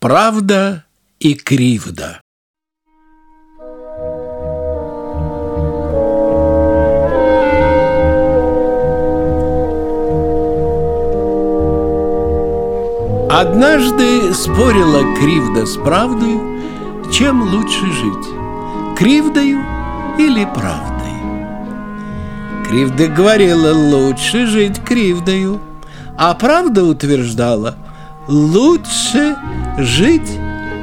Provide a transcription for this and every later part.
Правда и кривда. Однажды спорила кривда с правдой, чем лучше жить, кривдою или правдой. Кривда говорила, лучше жить кривдою, а правда утверждала, лучше жить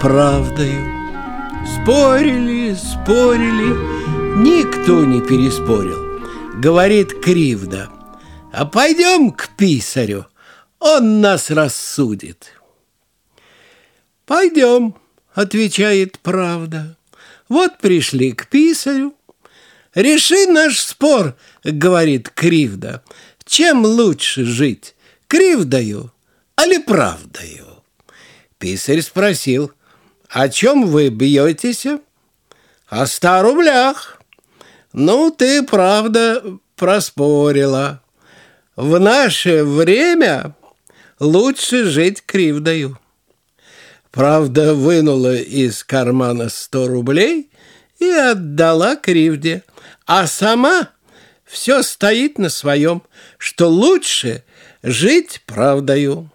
правдою. Спорили, спорили, никто не переспорил. Говорит кривда, а пойдем к писарю, он нас рассудит. Пойдем, отвечает правда. Вот пришли к писарю. Реши наш спор, говорит кривда. Чем лучше жить, кривдою, али правдою? Писарь спросил, о чем вы бьетесь? О ста рублях. Ну, ты, правда, проспорила. В наше время лучше жить кривдою. Правда, вынула из кармана сто рублей и отдала кривде, а сама все стоит на своем, что лучше жить правдою.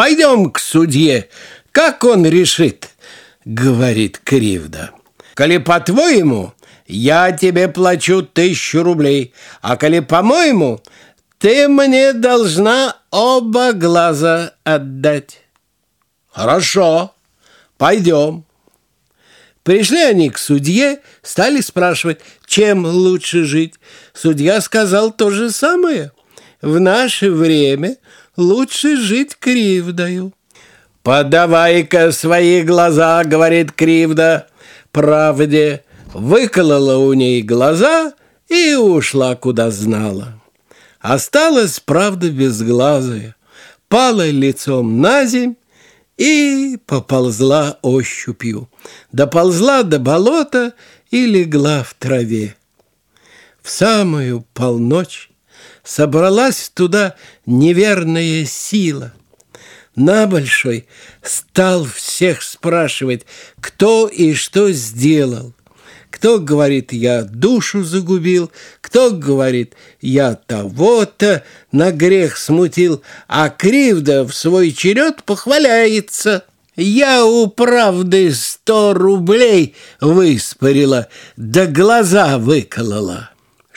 «Пойдем к судье, как он решит», — говорит Кривда. «Коли по-твоему, я тебе плачу тысячу рублей, а коли по-моему, ты мне должна оба глаза отдать». «Хорошо, пойдем». Пришли они к судье, стали спрашивать, чем лучше жить. Судья сказал то же самое. В наше время лучше жить кривдою. «Подавай-ка свои глаза», — говорит кривда, правде. Выколола у ней глаза и ушла, куда знала. Осталась правда безглазая, пала лицом на земь и поползла ощупью. Доползла до болота и легла в траве. В самую полночь собралась туда неверная сила. На большой стал всех спрашивать, кто и что сделал. Кто говорит, я душу загубил, кто говорит, я того-то на грех смутил, а кривда в свой черед похваляется. Я у правды сто рублей выспарила, да глаза выколола.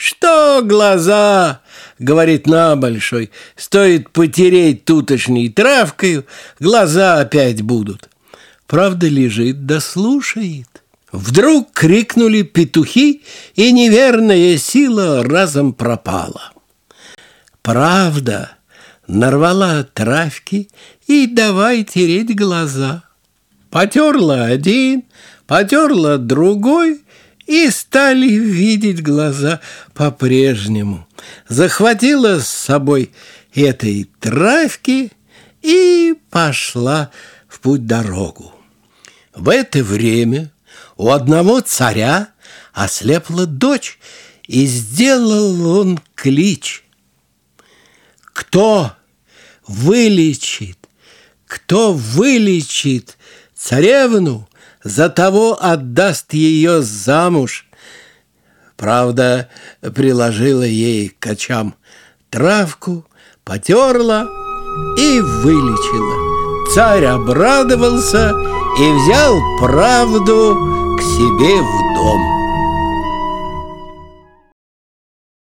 Что глаза, говорит на большой, стоит потереть тутошней травкою, глаза опять будут. Правда лежит да слушает. Вдруг крикнули петухи, и неверная сила разом пропала. Правда нарвала травки и давай тереть глаза. Потерла один, потерла другой, и стали видеть глаза по-прежнему. Захватила с собой этой травки и пошла в путь дорогу. В это время у одного царя ослепла дочь, и сделал он клич. Кто вылечит, кто вылечит царевну, за того отдаст ее замуж. Правда, приложила ей к очам травку, потерла и вылечила. Царь обрадовался и взял правду к себе в дом.